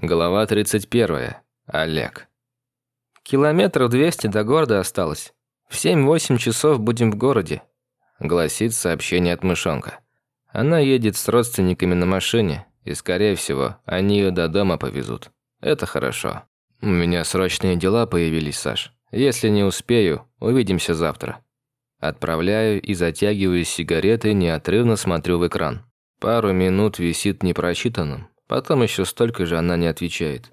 Глава 31. Олег. Километров 200 до города осталось. В 7-8 часов будем в городе, гласит сообщение от мышонка. Она едет с родственниками на машине, и, скорее всего, они ее до дома повезут. Это хорошо. У меня срочные дела появились, Саш. Если не успею, увидимся завтра. Отправляю и затягиваю сигареты, неотрывно смотрю в экран. Пару минут висит непрочитанным, Потом еще столько же она не отвечает.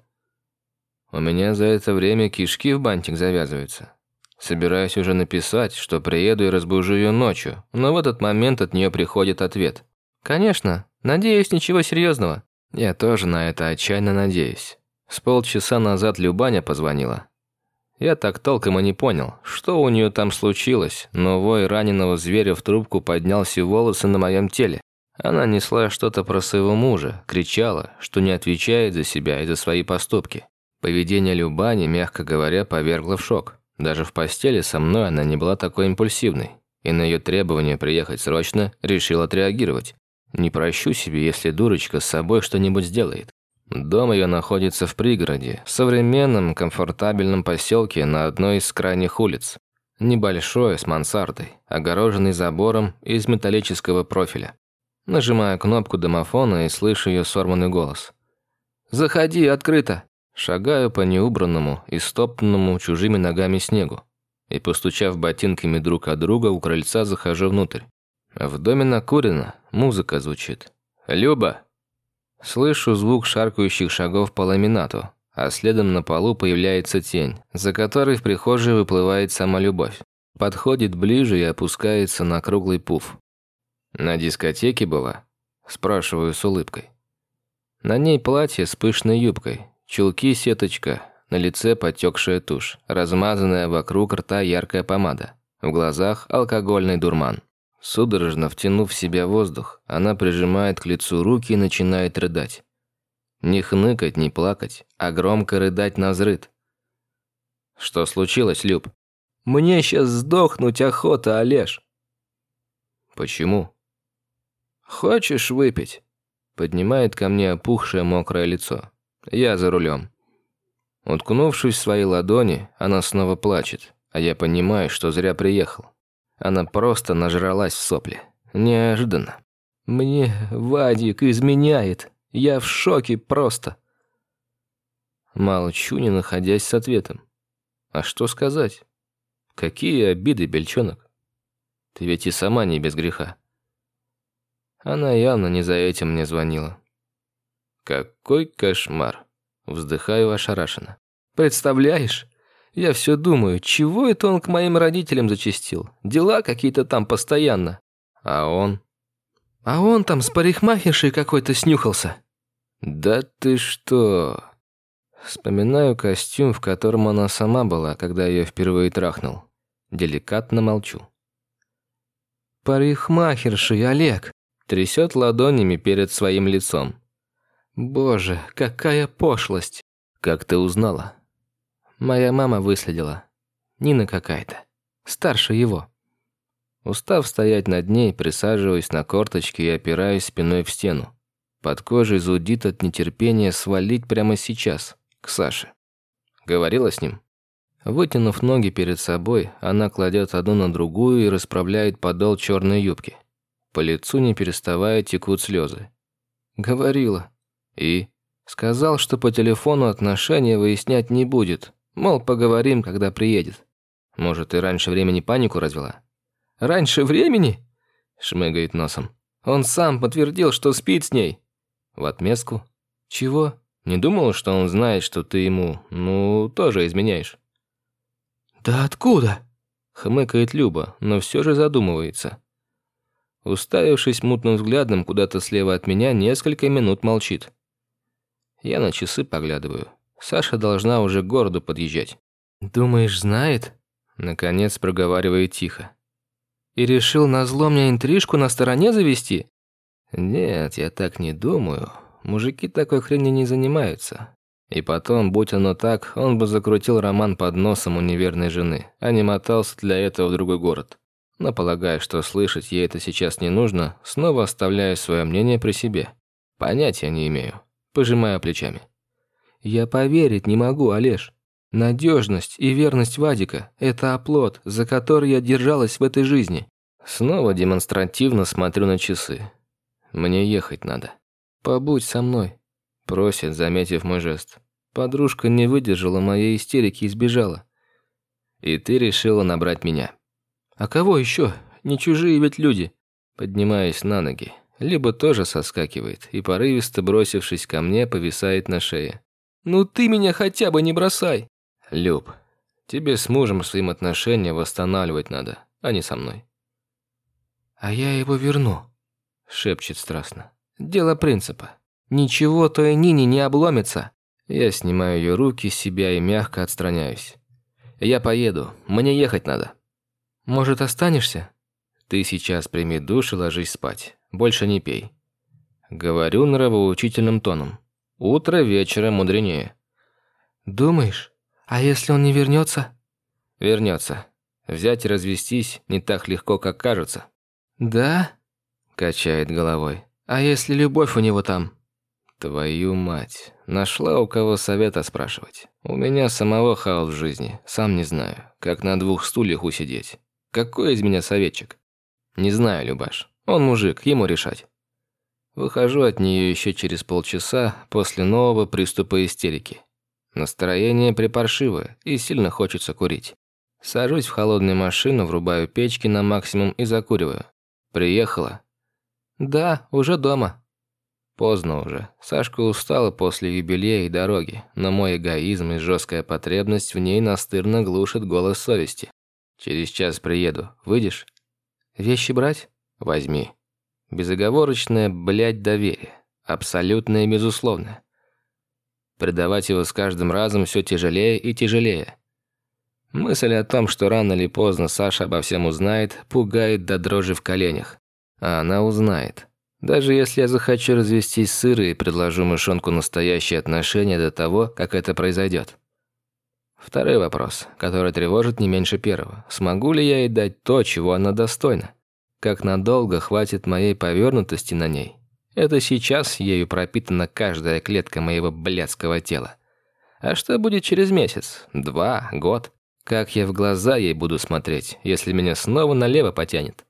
У меня за это время кишки в бантик завязываются. Собираюсь уже написать, что приеду и разбужу ее ночью, но в этот момент от нее приходит ответ. «Конечно. Надеюсь, ничего серьезного». Я тоже на это отчаянно надеюсь. С полчаса назад Любаня позвонила. Я так толком и не понял, что у нее там случилось, но вой раненого зверя в трубку поднял все волосы на моем теле. Она несла что-то про своего мужа, кричала, что не отвечает за себя и за свои поступки. Поведение Любани, мягко говоря, повергло в шок. Даже в постели со мной она не была такой импульсивной. И на ее требование приехать срочно решил отреагировать. Не прощу себе, если дурочка с собой что-нибудь сделает. Дом ее находится в пригороде, в современном, комфортабельном поселке на одной из крайних улиц. Небольшой, с мансардой, огороженный забором из металлического профиля. Нажимаю кнопку домофона и слышу ее сорванный голос. «Заходи, открыто!» Шагаю по неубранному и стоптанному чужими ногами снегу. И, постучав ботинками друг от друга, у крыльца захожу внутрь. В доме накурено, музыка звучит. «Люба!» Слышу звук шаркающих шагов по ламинату, а следом на полу появляется тень, за которой в прихожей выплывает сама любовь. Подходит ближе и опускается на круглый пуф. «На дискотеке была?» Спрашиваю с улыбкой. На ней платье с пышной юбкой, чулки сеточка, на лице потекшая тушь, размазанная вокруг рта яркая помада. В глазах алкогольный дурман. Судорожно втянув в себя воздух, она прижимает к лицу руки и начинает рыдать. Не хныкать, не плакать, а громко рыдать на взрыд. «Что случилось, Люб?» «Мне сейчас сдохнуть охота, Олеж». «Почему?» «Хочешь выпить?» Поднимает ко мне опухшее мокрое лицо. Я за рулем. Уткнувшись в свои ладони, она снова плачет, а я понимаю, что зря приехал. Она просто нажралась в сопли. Неожиданно. «Мне Вадик изменяет. Я в шоке просто». Молчу, не находясь с ответом. А что сказать? Какие обиды, бельчонок? Ты ведь и сама не без греха. Она явно не за этим мне звонила. Какой кошмар. Вздыхаю ошарашенно. Представляешь? Я все думаю, чего это он к моим родителям зачастил? Дела какие-то там постоянно. А он? А он там с парикмахершей какой-то снюхался. Да ты что? Вспоминаю костюм, в котором она сама была, когда ее впервые трахнул. Деликатно молчу. Парикмахершей, Олег. Трясет ладонями перед своим лицом. «Боже, какая пошлость!» «Как ты узнала?» «Моя мама выследила. Нина какая-то. Старше его». Устав стоять над ней, присаживаюсь на корточки и опираюсь спиной в стену. Под кожей зудит от нетерпения свалить прямо сейчас, к Саше. Говорила с ним? Вытянув ноги перед собой, она кладет одну на другую и расправляет подол черной юбки. По лицу не переставая текут слезы. Говорила. И? Сказал, что по телефону отношения выяснять не будет. Мол, поговорим, когда приедет. Может, и раньше времени панику развела? «Раньше времени?» Шмыгает носом. «Он сам подтвердил, что спит с ней». В отместку. «Чего? Не думал, что он знает, что ты ему, ну, тоже изменяешь?» «Да откуда?» Хмыкает Люба, но все же задумывается. Уставившись мутным взглядом куда-то слева от меня, несколько минут молчит. Я на часы поглядываю. Саша должна уже к городу подъезжать. «Думаешь, знает?» Наконец проговаривает тихо. «И решил назло мне интрижку на стороне завести?» «Нет, я так не думаю. Мужики такой хренью не занимаются. И потом, будь оно так, он бы закрутил роман под носом у неверной жены, а не мотался для этого в другой город но полагая, что слышать ей это сейчас не нужно, снова оставляю свое мнение при себе. Понятия не имею. Пожимаю плечами. Я поверить не могу, Олеж. Надежность и верность Вадика – это оплот, за который я держалась в этой жизни. Снова демонстративно смотрю на часы. Мне ехать надо. Побудь со мной, просит, заметив мой жест. Подружка не выдержала моей истерики и сбежала. И ты решила набрать меня. А кого еще? Не чужие ведь люди. Поднимаясь на ноги, либо тоже соскакивает и, порывисто бросившись ко мне, повисает на шее. «Ну ты меня хотя бы не бросай!» «Люб, тебе с мужем своим отношения восстанавливать надо, а не со мной». «А я его верну», — шепчет страстно. «Дело принципа. Ничего той Нине не обломится». Я снимаю ее руки с себя и мягко отстраняюсь. «Я поеду. Мне ехать надо». «Может, останешься?» «Ты сейчас прими душ и ложись спать. Больше не пей». Говорю нравоучительным тоном. Утро вечера мудренее. «Думаешь? А если он не вернется?» «Вернется. Взять и развестись не так легко, как кажется». «Да?» – качает головой. «А если любовь у него там?» «Твою мать. Нашла у кого совета спрашивать. У меня самого хаос в жизни. Сам не знаю, как на двух стульях усидеть. Какой из меня советчик?» «Не знаю, Любаш. Он мужик, ему решать». Выхожу от нее еще через полчаса после нового приступа истерики. Настроение припаршивое и сильно хочется курить. Сажусь в холодную машину, врубаю печки на максимум и закуриваю. Приехала? Да, уже дома. Поздно уже. Сашка устала после юбилея и дороги, но мой эгоизм и жесткая потребность в ней настырно глушит голос совести. Через час приеду. Выйдешь? Вещи брать? Возьми. Безоговорочное, блядь, доверие. Абсолютное и безусловное. Предавать его с каждым разом все тяжелее и тяжелее. Мысль о том, что рано или поздно Саша обо всем узнает, пугает до дрожи в коленях. А она узнает. Даже если я захочу развестись с Ирой и предложу мышонку настоящие отношения до того, как это произойдет. Второй вопрос, который тревожит не меньше первого. Смогу ли я ей дать то, чего она достойна? Как надолго хватит моей повернутости на ней? Это сейчас ею пропитана каждая клетка моего блядского тела. А что будет через месяц? Два? Год? Как я в глаза ей буду смотреть, если меня снова налево потянет?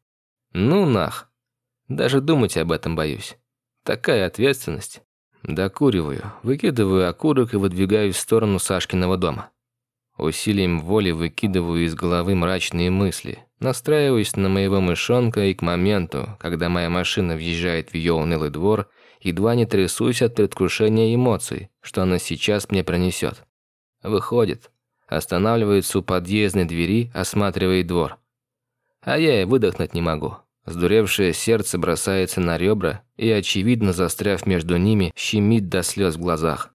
Ну нах. Даже думать об этом боюсь. Такая ответственность. Докуриваю, выкидываю окурок и выдвигаюсь в сторону Сашкиного дома. Усилием воли выкидываю из головы мрачные мысли, настраиваюсь на моего мышонка и к моменту, когда моя машина въезжает в ее унылый двор, едва не трясусь от предвкушения эмоций, что она сейчас мне принесет. Выходит, останавливается у подъездной двери, осматривает двор. А я и выдохнуть не могу. Сдуревшее сердце бросается на ребра и, очевидно, застряв между ними, щемит до слез в глазах.